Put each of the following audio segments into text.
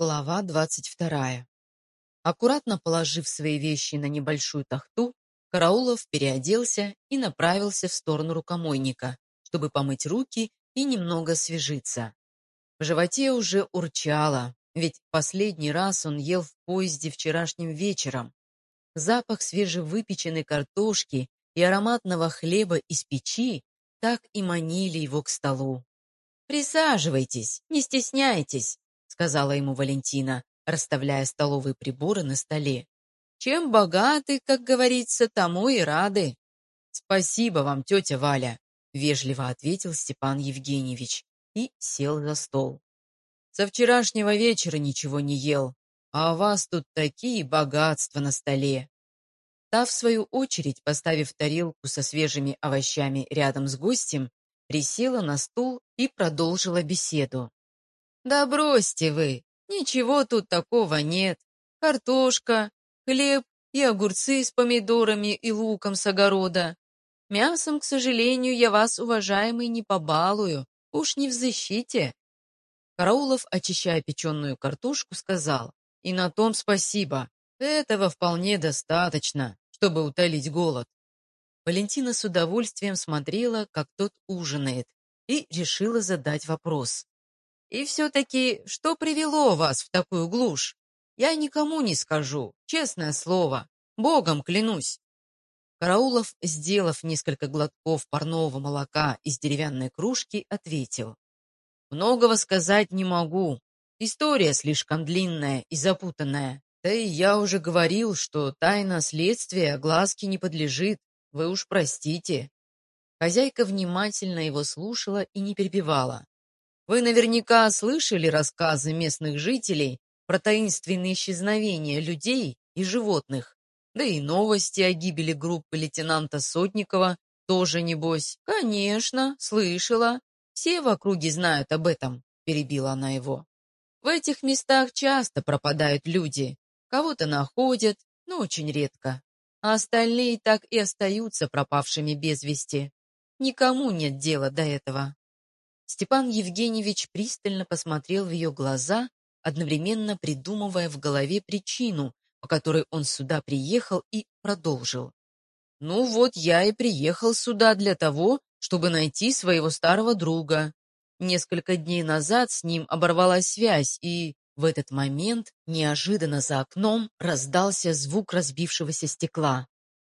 Глава двадцать вторая. Аккуратно положив свои вещи на небольшую тахту, Караулов переоделся и направился в сторону рукомойника, чтобы помыть руки и немного освежиться. В животе уже урчало, ведь последний раз он ел в поезде вчерашним вечером. Запах свежевыпеченной картошки и ароматного хлеба из печи так и манили его к столу. «Присаживайтесь, не стесняйтесь», сказала ему Валентина, расставляя столовые приборы на столе. Чем богаты, как говорится, тому и рады. Спасибо вам, тетя Валя, вежливо ответил Степан Евгеньевич и сел за стол. Со вчерашнего вечера ничего не ел, а у вас тут такие богатства на столе. Та, в свою очередь, поставив тарелку со свежими овощами рядом с гостем, присела на стул и продолжила беседу. Да бросьте вы, ничего тут такого нет. Картошка, хлеб и огурцы с помидорами и луком с огорода. Мясом, к сожалению, я вас, уважаемый, не побалую, уж не взыщите. Караулов, очищая печеную картошку, сказал, и на том спасибо, этого вполне достаточно, чтобы утолить голод. Валентина с удовольствием смотрела, как тот ужинает, и решила задать вопрос. И все-таки, что привело вас в такую глушь? Я никому не скажу, честное слово, богом клянусь. Караулов, сделав несколько глотков парного молока из деревянной кружки, ответил. Многого сказать не могу. История слишком длинная и запутанная. Да и я уже говорил, что тайна следствия глазки не подлежит. Вы уж простите. Хозяйка внимательно его слушала и не перебивала. Вы наверняка слышали рассказы местных жителей про таинственные исчезновения людей и животных. Да и новости о гибели группы лейтенанта Сотникова тоже, небось. Конечно, слышала. Все в округе знают об этом, перебила она его. В этих местах часто пропадают люди. Кого-то находят, но очень редко. А остальные так и остаются пропавшими без вести. Никому нет дела до этого. Степан Евгеньевич пристально посмотрел в ее глаза, одновременно придумывая в голове причину, по которой он сюда приехал, и продолжил. «Ну вот я и приехал сюда для того, чтобы найти своего старого друга. Несколько дней назад с ним оборвалась связь, и в этот момент неожиданно за окном раздался звук разбившегося стекла.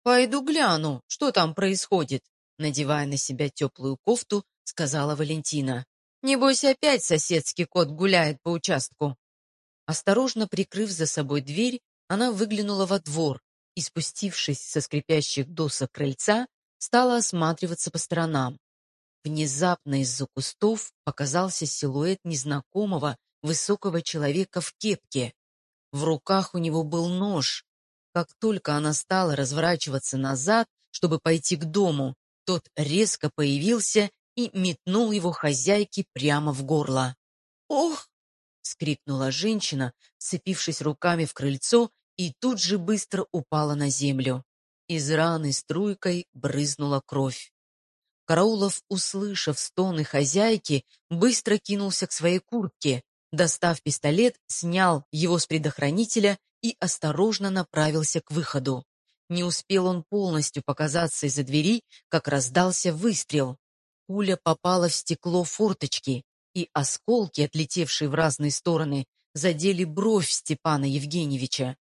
«Пойду гляну, что там происходит», надевая на себя теплую кофту, сказала Валентина. «Небось, опять соседский кот гуляет по участку». Осторожно прикрыв за собой дверь, она выглянула во двор и, спустившись со скрипящих досок крыльца, стала осматриваться по сторонам. Внезапно из-за кустов показался силуэт незнакомого высокого человека в кепке. В руках у него был нож. Как только она стала разворачиваться назад, чтобы пойти к дому, тот резко появился и метнул его хозяйке прямо в горло. «Ох!» — скрикнула женщина, сцепившись руками в крыльцо, и тут же быстро упала на землю. Из раны струйкой брызнула кровь. Караулов, услышав стоны хозяйки, быстро кинулся к своей куртке, достав пистолет, снял его с предохранителя и осторожно направился к выходу. Не успел он полностью показаться из-за двери, как раздался выстрел. Пуля попала в стекло форточки, и осколки, отлетевшие в разные стороны, задели бровь Степана Евгеньевича.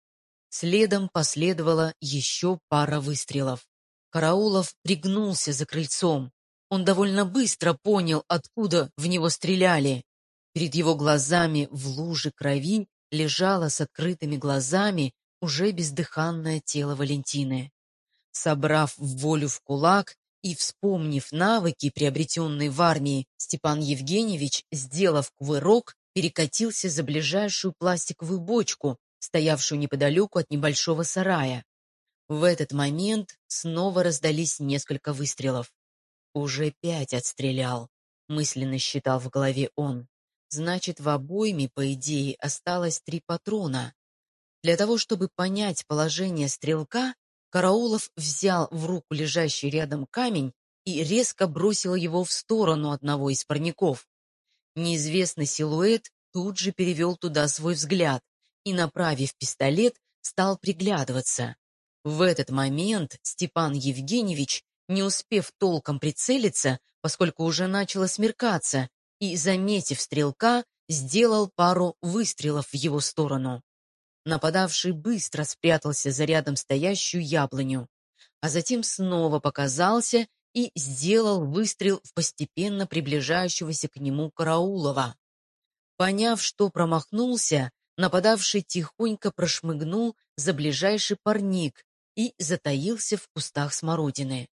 Следом последовала еще пара выстрелов. Караулов пригнулся за крыльцом. Он довольно быстро понял, откуда в него стреляли. Перед его глазами в луже крови лежало с открытыми глазами уже бездыханное тело Валентины. Собрав волю в кулак, и, вспомнив навыки, приобретенные в армии, Степан Евгеньевич, сделав кувырок, перекатился за ближайшую пластиковую бочку, стоявшую неподалеку от небольшого сарая. В этот момент снова раздались несколько выстрелов. «Уже пять отстрелял», — мысленно считал в голове он. «Значит, в обойме, по идее, осталось три патрона». Для того, чтобы понять положение стрелка, Караулов взял в руку лежащий рядом камень и резко бросил его в сторону одного из парников. Неизвестный силуэт тут же перевел туда свой взгляд и, направив пистолет, стал приглядываться. В этот момент Степан Евгеньевич, не успев толком прицелиться, поскольку уже начало смеркаться, и, заметив стрелка, сделал пару выстрелов в его сторону. Нападавший быстро спрятался за рядом стоящую яблоню, а затем снова показался и сделал выстрел в постепенно приближающегося к нему Караулова. Поняв, что промахнулся, нападавший тихонько прошмыгнул за ближайший парник и затаился в кустах смородины.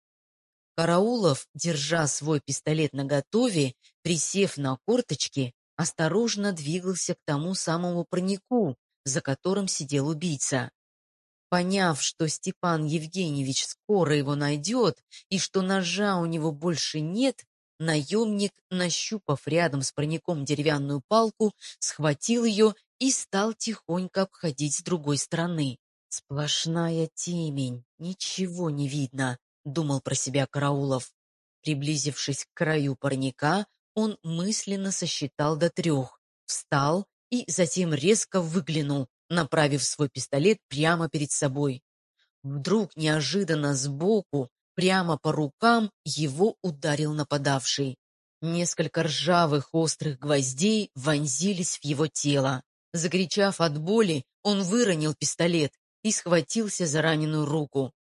Караулов, держа свой пистолет наготове, присев на корточки, осторожно двигался к тому самому парнику, за которым сидел убийца. Поняв, что Степан Евгеньевич скоро его найдет и что ножа у него больше нет, наемник, нащупав рядом с парником деревянную палку, схватил ее и стал тихонько обходить с другой стороны. «Сплошная темень, ничего не видно», — думал про себя Караулов. Приблизившись к краю парника, он мысленно сосчитал до трех, встал и затем резко выглянул, направив свой пистолет прямо перед собой. Вдруг неожиданно сбоку, прямо по рукам, его ударил нападавший. Несколько ржавых острых гвоздей вонзились в его тело. Закричав от боли, он выронил пистолет и схватился за раненую руку.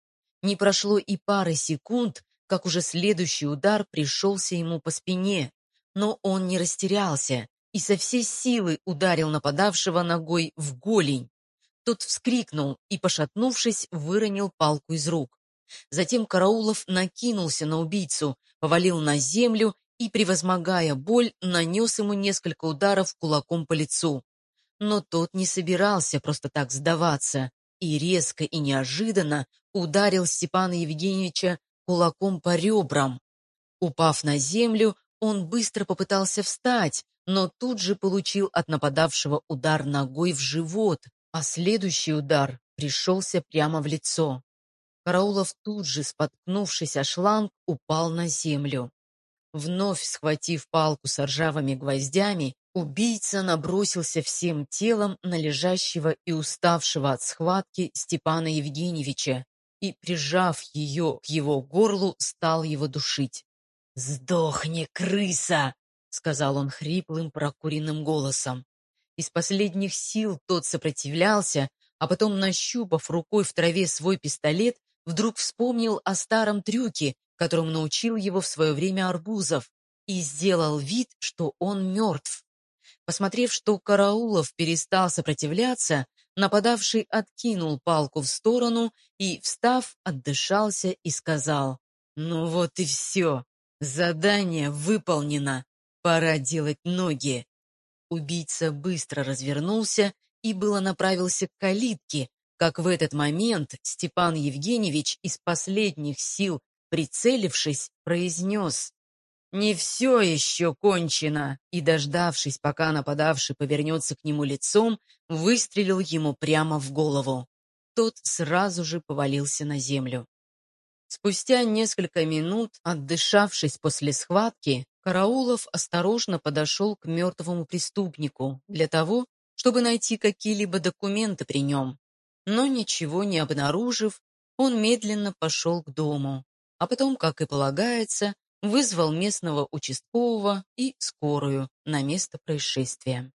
Не прошло и пары секунд, как уже следующий удар пришелся ему по спине, но он не растерялся и со всей силы ударил нападавшего ногой в голень. Тот вскрикнул и, пошатнувшись, выронил палку из рук. Затем Караулов накинулся на убийцу, повалил на землю и, превозмогая боль, нанес ему несколько ударов кулаком по лицу. Но тот не собирался просто так сдаваться и резко и неожиданно ударил Степана Евгеньевича кулаком по ребрам. Упав на землю, он быстро попытался встать, но тут же получил от нападавшего удар ногой в живот, а следующий удар пришелся прямо в лицо. Караулов тут же, споткнувшись о шланг, упал на землю. Вновь схватив палку с ржавыми гвоздями, убийца набросился всем телом на лежащего и уставшего от схватки Степана Евгеньевича и, прижав ее к его горлу, стал его душить. «Сдохни, крыса!» — сказал он хриплым прокуренным голосом. Из последних сил тот сопротивлялся, а потом, нащупав рукой в траве свой пистолет, вдруг вспомнил о старом трюке, которому научил его в свое время Арбузов, и сделал вид, что он мертв. Посмотрев, что Караулов перестал сопротивляться, нападавший откинул палку в сторону и, встав, отдышался и сказал, «Ну вот и все, задание выполнено, пора делать ноги». Убийца быстро развернулся и было направился к калитке, как в этот момент Степан Евгеньевич из последних сил, прицелившись, произнес «Не все еще кончено!» и, дождавшись, пока нападавший повернется к нему лицом, выстрелил ему прямо в голову. Тот сразу же повалился на землю. Спустя несколько минут, отдышавшись после схватки, Караулов осторожно подошел к мертвому преступнику для того, чтобы найти какие-либо документы при нем. Но ничего не обнаружив, он медленно пошел к дому, а потом, как и полагается, вызвал местного участкового и скорую на место происшествия.